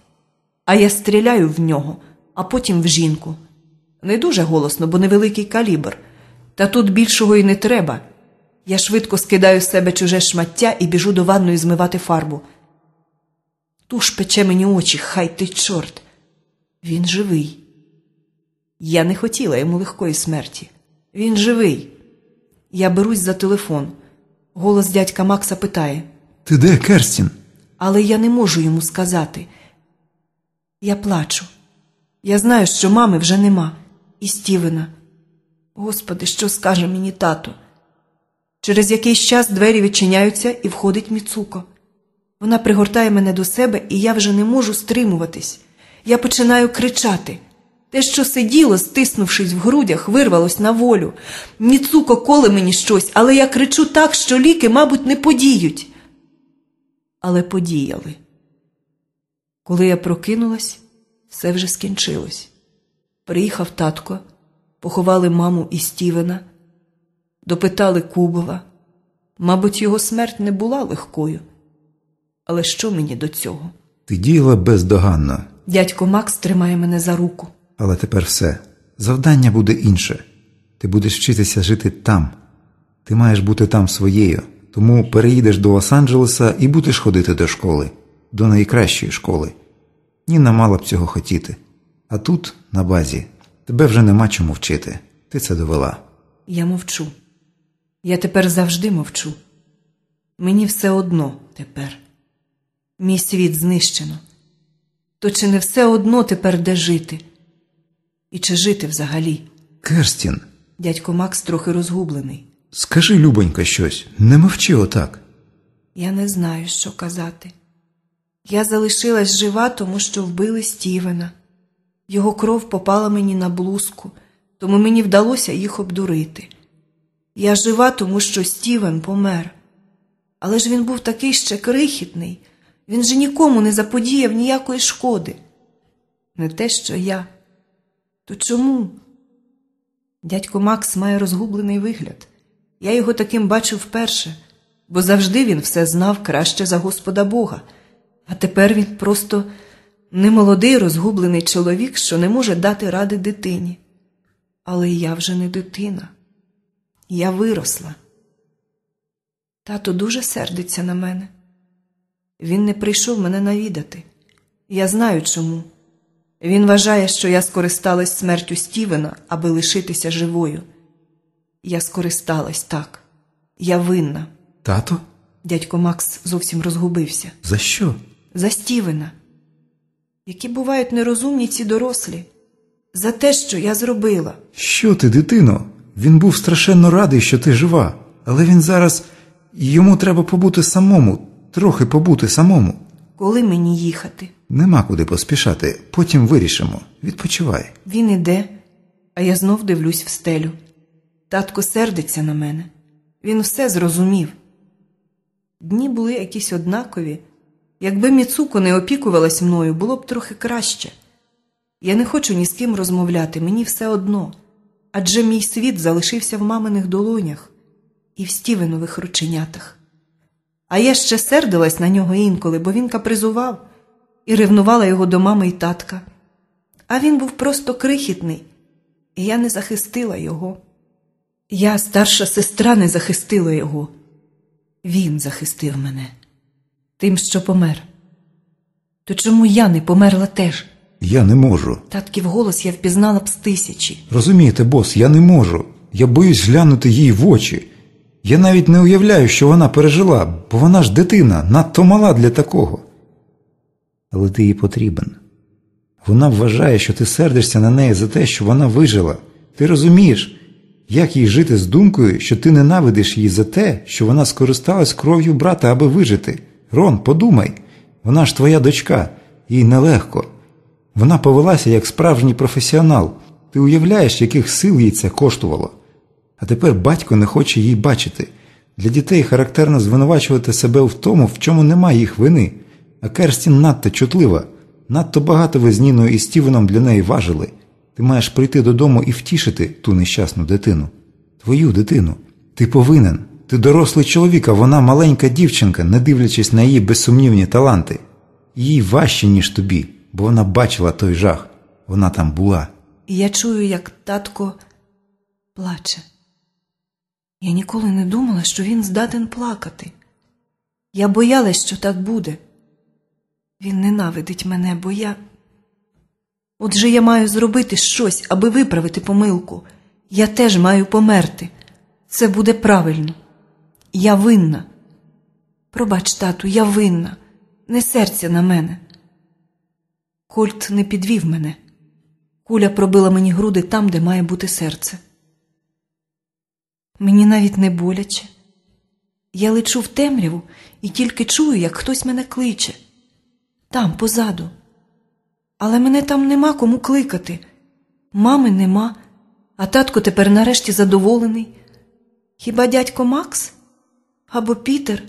а я стріляю в нього, а потім в жінку. Не дуже голосно, бо невеликий калібр. Та тут більшого і не треба. Я швидко скидаю з себе чуже шмаття і біжу до ванної змивати фарбу. Туш пече мені очі, хай ти чорт. Він живий. Я не хотіла йому легкої смерті. Він живий. Я берусь за телефон. Голос дядька Макса питає. Ти де, Керстін? Але я не можу йому сказати. Я плачу. Я знаю, що мами вже нема, і Стівена. Господи, що скаже мені тато? Через якийсь час двері відчиняються і входить Міцуко. Вона пригортає мене до себе, і я вже не можу стримуватись. Я починаю кричати. Те, що сиділо, стиснувшись в грудях, вирвалось на волю. Міцуко коле мені щось, але я кричу так, що ліки, мабуть, не подіють. Але подіяли. Коли я прокинулась, все вже скінчилось. Приїхав татко, поховали маму і Стівена, допитали Кубова. Мабуть, його смерть не була легкою. Але що мені до цього? Ти діяла бездоганно, Дядько Макс тримає мене за руку. але тепер все. Завдання буде інше. Ти будеш вчитися жити там. Ти маєш бути там своєю. Тому переїдеш до Лос-Анджелеса і будеш ходити до школи, до найкращої школи. Ніна мала б цього хотіти. А тут, на базі, тебе вже нема чому вчити. Ти це довела. Я мовчу. Я тепер завжди мовчу. Мені все одно тепер. Мій світ знищено. То чи не все одно тепер де жити? І чи жити взагалі? Керстін, Дядько Макс трохи розгублений. Скажи, любонька, щось, не мовчи отак. Я не знаю, що казати. Я залишилась жива, тому що вбили Стівена. Його кров попала мені на блузку, тому мені вдалося їх обдурити. Я жива, тому що Стівен помер. Але ж він був такий ще крихітний, він же нікому не заподіяв ніякої шкоди. Не те, що я. То чому? Дядько Макс має розгублений вигляд. Я його таким бачив вперше, бо завжди він все знав краще за Господа Бога. А тепер він просто немолодий розгублений чоловік, що не може дати ради дитині. Але я вже не дитина. Я виросла. Тато дуже сердиться на мене. Він не прийшов мене навідати. Я знаю чому. Він вважає, що я скористалась смертю Стівена, аби лишитися живою. Я скористалась так. Я винна. Тато? Дядько Макс зовсім розгубився. За що? За Стівена. Які бувають нерозумні ці дорослі. За те, що я зробила. Що ти, дитино? Він був страшенно радий, що ти жива, але він зараз йому треба побути самому, трохи побути самому. Коли мені їхати? Нема куди поспішати, потім вирішимо. Відпочивай. Він іде, а я знов дивлюсь в стелю. Татко сердиться на мене. Він все зрозумів. Дні були якісь однакові. Якби Міцуко не опікувалась мною, було б трохи краще. Я не хочу ні з ким розмовляти, мені все одно. Адже мій світ залишився в маминих долонях і в стівенових рученятах. А я ще сердилась на нього інколи, бо він капризував і ревнувала його до мами і татка. А він був просто крихітний, і я не захистила його. Я, старша сестра, не захистила його. Він захистив мене тим, що помер. То чому я не померла теж? Я не можу. Татків голос я впізнала б з тисячі. Розумієте, бос, я не можу. Я боюсь глянути їй в очі. Я навіть не уявляю, що вона пережила, бо вона ж дитина, надто мала для такого. Але ти їй потрібен. Вона вважає, що ти сердишся на неї за те, що вона вижила. Ти розумієш, як їй жити з думкою, що ти ненавидиш її за те, що вона скористалась кров'ю брата, аби вижити. Рон, подумай, вона ж твоя дочка, їй нелегко. Вона повелася як справжній професіонал. Ти уявляєш, яких сил їй це коштувало. А тепер батько не хоче її бачити. Для дітей характерно звинувачувати себе в тому, в чому немає їх вини. А Керстін надто чутлива, надто багато ви з Ніною і Стівеном для неї важили. Ти маєш прийти додому і втішити ту нещасну дитину. Твою дитину. Ти повинен. Ти дорослий чоловік, а вона маленька дівчинка, не дивлячись на її безсумнівні таланти. Їй важче, ніж тобі, бо вона бачила той жах. Вона там була. І я чую, як татко плаче. Я ніколи не думала, що він здатен плакати. Я боялась, що так буде. Він ненавидить мене, бо я. Отже, я маю зробити щось, аби виправити помилку. Я теж маю померти. Це буде правильно. Я винна. Пробач, тату, я винна. Не серця на мене. Кольт не підвів мене. Куля пробила мені груди там, де має бути серце. Мені навіть не боляче. Я лечу в темряву і тільки чую, як хтось мене кличе. Там, позаду. Але мене там нема кому кликати. Мами нема, а татко тепер нарешті задоволений. Хіба дядько Макс? Або Пітер?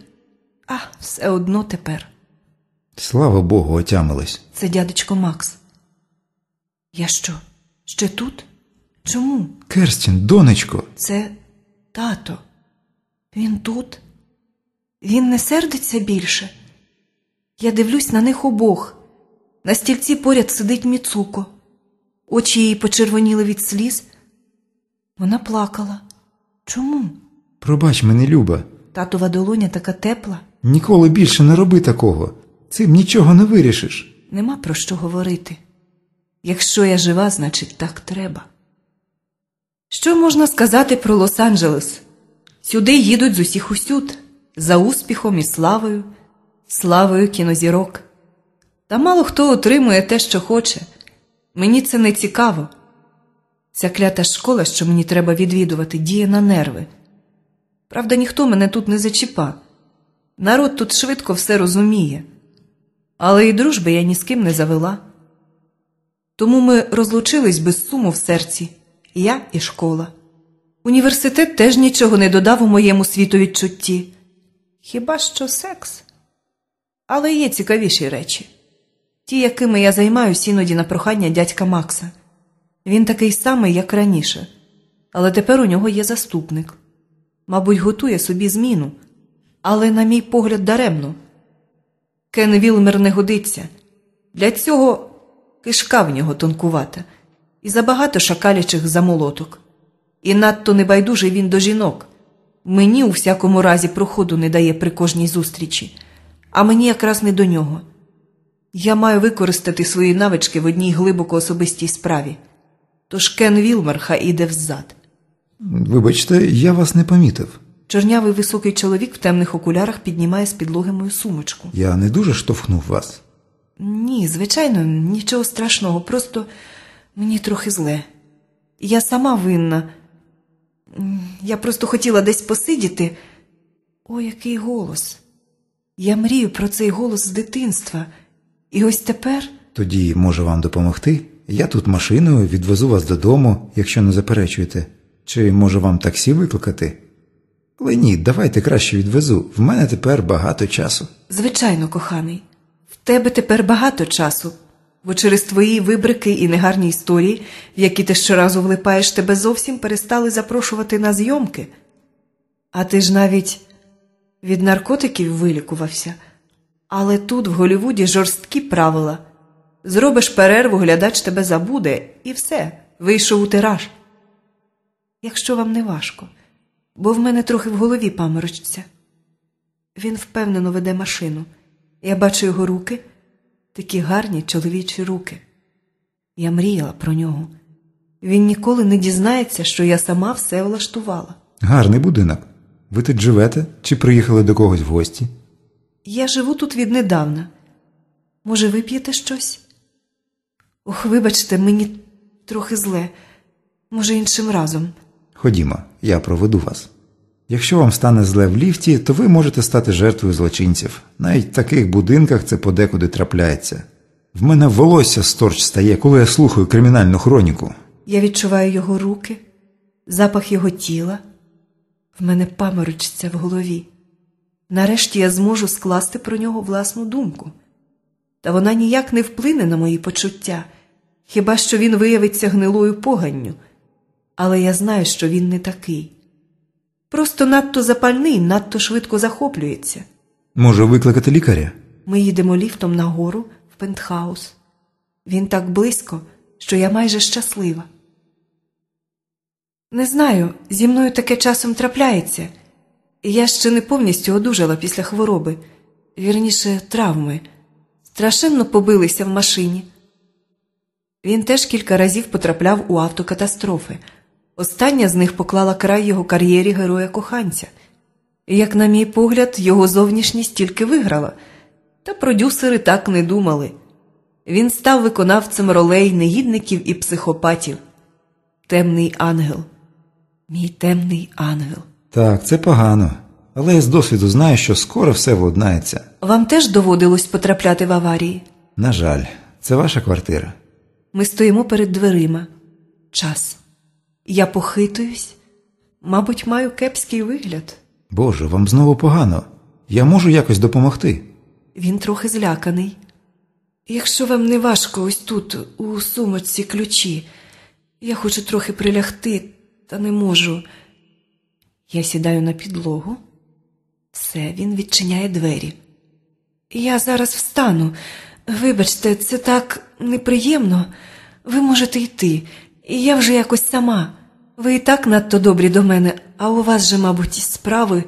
А, все одно тепер. Слава Богу, отямилась. Це дядечко Макс. Я що? Ще тут? Чому? Керстін, донечко, Це тато. Він тут. Він не сердиться більше. Я дивлюсь на них обох. На стільці поряд сидить Міцуко. Очі її почервоніли від сліз. Вона плакала. Чому? пробач мене, Люба. Татова долоня така тепла, Ніколи більше не роби такого. Цим нічого не вирішиш. нема про що говорити. Якщо я жива, значить так треба. Що можна сказати про Лос-Анджелес? Сюди їдуть з усіх усюд, за успіхом і славою, славою кінозірок. Та мало хто отримує те, що хоче. Мені це не цікаво. Ця клята школа, що мені треба відвідувати, діє на нерви. Правда, ніхто мене тут не зачіпа. Народ тут швидко все розуміє. Але і дружби я ні з ким не завела. Тому ми розлучились без суму в серці, я і школа. Університет теж нічого не додав у моєму світовідчутті. Хіба що секс? Але є цікавіші речі. Ті, якими я займаюсь іноді на прохання дядька Макса. Він такий самий, як раніше, але тепер у нього є заступник. Мабуть, готує собі зміну, але, на мій погляд, даремно. Кен Вілмер не годиться. Для цього кишка в нього тонкувата, і забагато шакалячих замолоток. І надто небайдужий він до жінок. Мені у всякому разі проходу не дає при кожній зустрічі, а мені якраз не до нього. Я маю використати свої навички в одній глибоко особистій справі. Тож Кен Вілмер хай іде взад. Вибачте, я вас не помітив. Чорнявий високий чоловік в темних окулярах піднімає з підлоги мою сумочку. Я не дуже штовхнув вас. Ні, звичайно, нічого страшного, просто мені трохи зле. Я сама винна. Я просто хотіла десь посидіти. О, який голос. Я мрію про цей голос з дитинства. І ось тепер Тоді можу вам допомогти. Я тут машиною відвезу вас додому, якщо не заперечуєте. Чи може вам таксі викликати? Але ні, давайте краще відвезу. В мене тепер багато часу. Звичайно, коханий, в тебе тепер багато часу, бо через твої вибрики і негарні історії, в які ти щоразу влипаєш, тебе зовсім перестали запрошувати на зйомки. А ти ж навіть від наркотиків вилікувався. Але тут, в Голлівуді, жорсткі правила. Зробиш перерву, глядач тебе забуде, і все, вийшов у тираж. Якщо вам не важко, бо в мене трохи в голові паморочиться. Він впевнено веде машину. Я бачу його руки, такі гарні чоловічі руки. Я мріяла про нього. Він ніколи не дізнається, що я сама все влаштувала. Гарний будинок. Ви тут живете чи приїхали до когось в гості? Я живу тут віднедавна. Може, вип'єте щось? Ох, вибачте, мені трохи зле. Може, іншим разом. Ходімо, я проведу вас. Якщо вам стане зле в ліфті, то ви можете стати жертвою злочинців. Навіть в таких будинках це подекуди трапляється. В мене волосся сторч стає, коли я слухаю кримінальну хроніку. Я відчуваю його руки, запах його тіла. В мене паморочиться в голові. Нарешті я зможу скласти про нього власну думку. Та вона ніяк не вплине на мої почуття. Хіба що він виявиться гнилою поганню, але я знаю, що він не такий. Просто надто запальний, надто швидко захоплюється. Може, викликати лікаря? Ми їдемо ліфтом нагору в пентхаус. Він так близько, що я майже щаслива. Не знаю, зі мною таке часом трапляється. Я ще не повністю одужала після хвороби, вірніше, травми. Страшенно побилися в машині. Він теж кілька разів потрапляв у автокатастрофи. Остання з них поклала край його кар'єрі героя коханця. Як, на мій погляд, його зовнішність тільки виграла, та продюсери так не думали. Він став виконавцем ролей негідників і психопатів. Темний ангел. Мій темний ангел. Так, це погано. Але я з досвіду знаю, що скоро все владнається. Вам теж доводилось потрапляти в аварії. На жаль, це ваша квартира. Ми стоїмо перед дверима. Час. Я похитуюсь. Мабуть, маю кепський вигляд. Боже, вам знову погано. Я можу якось допомогти. Він трохи зляканий. Якщо вам не важко ось тут, у сумочці ключі, я хочу трохи прилягти, та не можу. Я сідаю на підлогу. Все, він відчиняє двері. Я зараз встану. Вибачте, це так неприємно. Ви можете йти, я вже якось сама. Ви і так надто добрі до мене, а у вас же, мабуть, і справи.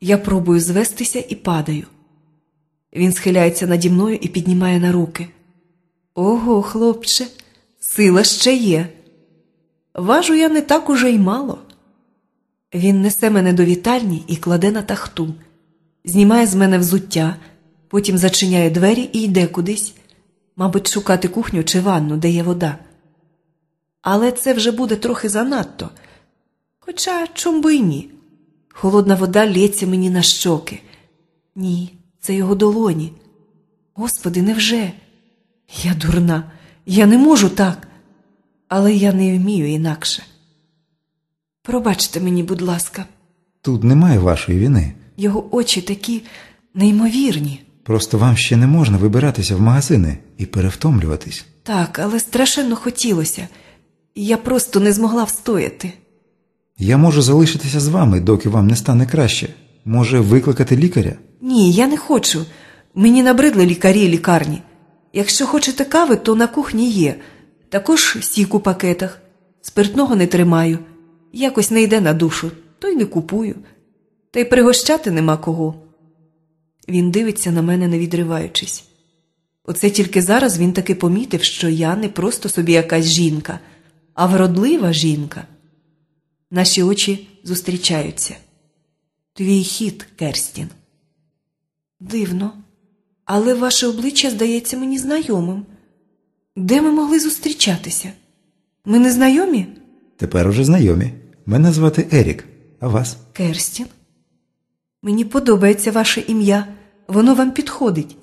Я пробую звестися і падаю. Він схиляється наді мною і піднімає на руки. Ого, хлопче, сила ще є. Важу я не так уже й мало. Він несе мене до вітальні і кладе на тахту, знімає з мене взуття, потім зачиняє двері і йде кудись, мабуть, шукати кухню чи ванну, де є вода. Але це вже буде трохи занадто. Хоча чом би й ні. Холодна вода лється мені на щоки. Ні, це його долоні. Господи, невже? Я дурна, я не можу так, але я не вмію інакше. Пробачте мені, будь ласка, Тут немає вашої вини. його очі такі неймовірні. Просто вам ще не можна вибиратися в магазини і перевтомлюватись. Так, але страшенно хотілося. Я просто не змогла встояти. Я можу залишитися з вами, доки вам не стане краще. Може, викликати лікаря? Ні, я не хочу. Мені набридли лікарі і лікарні. Якщо хочете кави, то на кухні є. Також сік у пакетах. Спиртного не тримаю. Якось не йде на душу, то й не купую. Та й пригощати нема кого. Він дивиться на мене, не відриваючись. Оце тільки зараз він таки помітив, що я не просто собі якась жінка, а вродлива жінка. Наші очі зустрічаються. Твій хід, Керстін. Дивно, але ваше обличчя здається мені знайомим. Де ми могли зустрічатися? Ми не знайомі? Тепер уже знайомі. Мене звати Ерік, а вас? Керстін. Мені подобається ваше ім'я, воно вам підходить.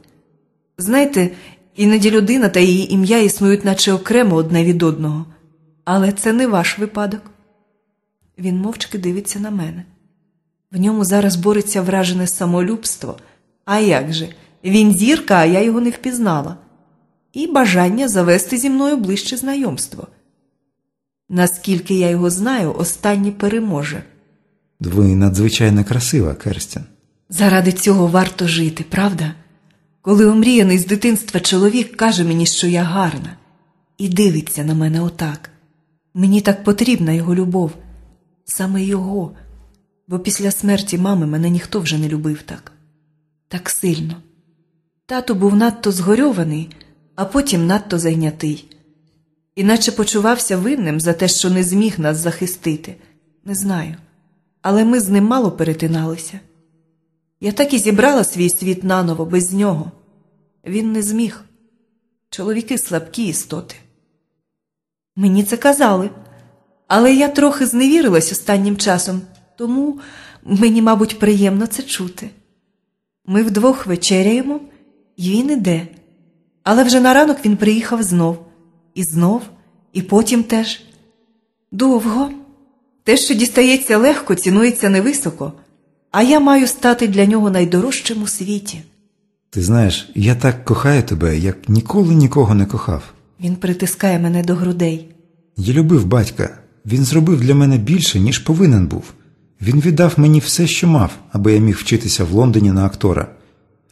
Знаєте, іноді людина та її ім'я існують наче окремо одне від одного, але це не ваш випадок. Він мовчки дивиться на мене. В ньому зараз бореться вражене самолюбство. А як же? Він зірка, а я його не впізнала. І бажання завести зі мною ближче знайомство. Наскільки я його знаю, останнє переможе. Ви надзвичайно красива, Керстін. Заради цього варто жити, правда? Коли омріяний з дитинства чоловік каже мені, що я гарна, і дивиться на мене отак. Мені так потрібна його любов, саме його, бо після смерті мами мене ніхто вже не любив так, так сильно. Тато був надто згорьований, а потім надто зайнятий, іначе почувався винним за те, що не зміг нас захистити. Не знаю, але ми з ним мало перетиналися. Я так і зібрала свій світ наново без нього. Він не зміг. Чоловіки слабкі істоти. Мені це казали, але я трохи зневірилась останнім часом, тому мені, мабуть, приємно це чути. Ми вдвох вечеряємо, і він іде. Але вже на ранок він приїхав знов, і знов, і потім теж. Довго. Те, що дістається легко, цінується невисоко, а я маю стати для нього найдорожчим у світі. Ти знаєш, я так кохаю тебе, як ніколи нікого не кохав. Він притискає мене до грудей. Я любив батька. Він зробив для мене більше, ніж повинен був. Він віддав мені все, що мав, аби я міг вчитися в Лондоні на актора.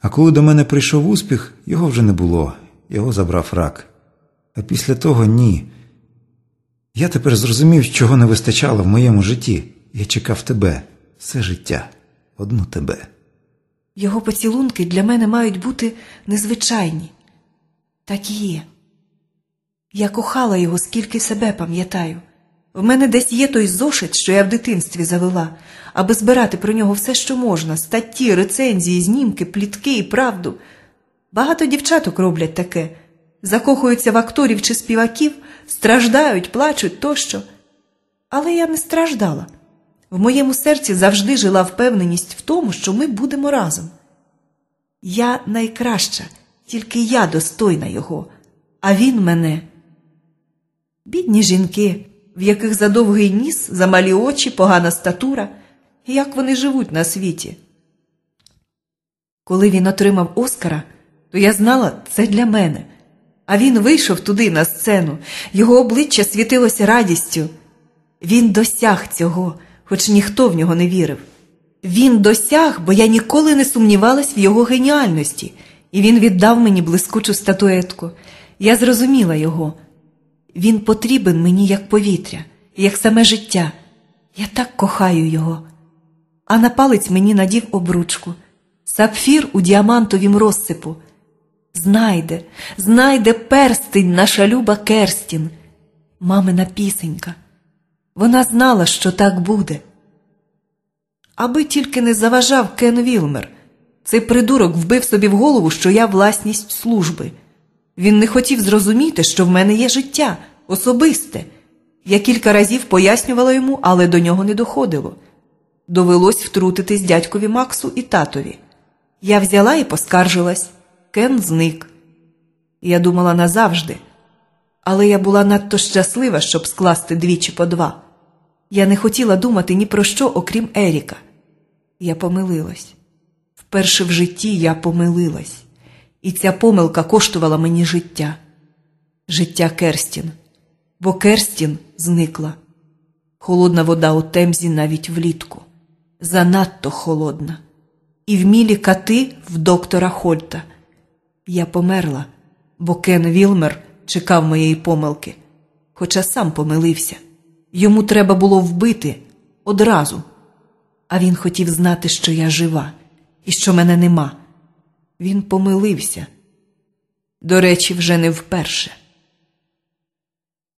А коли до мене прийшов успіх, його вже не було, його забрав рак. А після того ні. Я тепер зрозумів, чого не вистачало в моєму житті. Я чекав тебе, все життя, одну тебе. Його поцілунки для мене мають бути незвичайні. Так і є. Я кохала його, скільки себе пам'ятаю. В мене десь є той зошит, що я в дитинстві завела, аби збирати про нього все, що можна: статті, рецензії, знімки, плітки і правду. Багато дівчаток роблять таке, закохуються в акторів чи співаків, страждають, плачуть тощо. Але я не страждала. В моєму серці завжди жила впевненість в тому, що ми будемо разом. Я найкраща, тільки я достойна його, а він мене. Бідні жінки, в яких за довгий ніс, за малі очі, погана статура, як вони живуть на світі. Коли він отримав Оскара, то я знала це для мене. А він вийшов туди на сцену, його обличчя світилося радістю. Він досяг цього, хоч ніхто в нього не вірив. Він досяг, бо я ніколи не сумнівалась в його геніальності, і він віддав мені блискучу статуетку. Я зрозуміла його. Він потрібен мені як повітря, як саме життя. Я так кохаю його. А на палець мені надів обручку, сапфір у діамантовім розсипу. Знайде, знайде перстень наша люба Керстін, мамина пісенька. Вона знала, що так буде. Аби тільки не заважав Кен Вілмер. Цей придурок вбив собі в голову, що я власність служби. Він не хотів зрозуміти, що в мене є життя, особисте. Я кілька разів пояснювала йому, але до нього не доходило. Довелось втрутитись дядькові Максу і татові. Я взяла і поскаржилась. Кен зник. Я думала назавжди, але я була надто щаслива, щоб скласти двічі по два. Я не хотіла думати ні про що, окрім Еріка. Я помилилась. Вперше в житті я помилилась, і ця помилка коштувала мені життя. Життя Керстін, бо Керстін зникла. Холодна вода у темзі навіть влітку, занадто холодна. І вмілі кати в доктора Хольта. Я померла, бо Кен Вілмер чекав моєї помилки, хоча сам помилився. Йому треба було вбити одразу, а він хотів знати, що я жива і що мене нема. Він помилився. До речі, вже не вперше.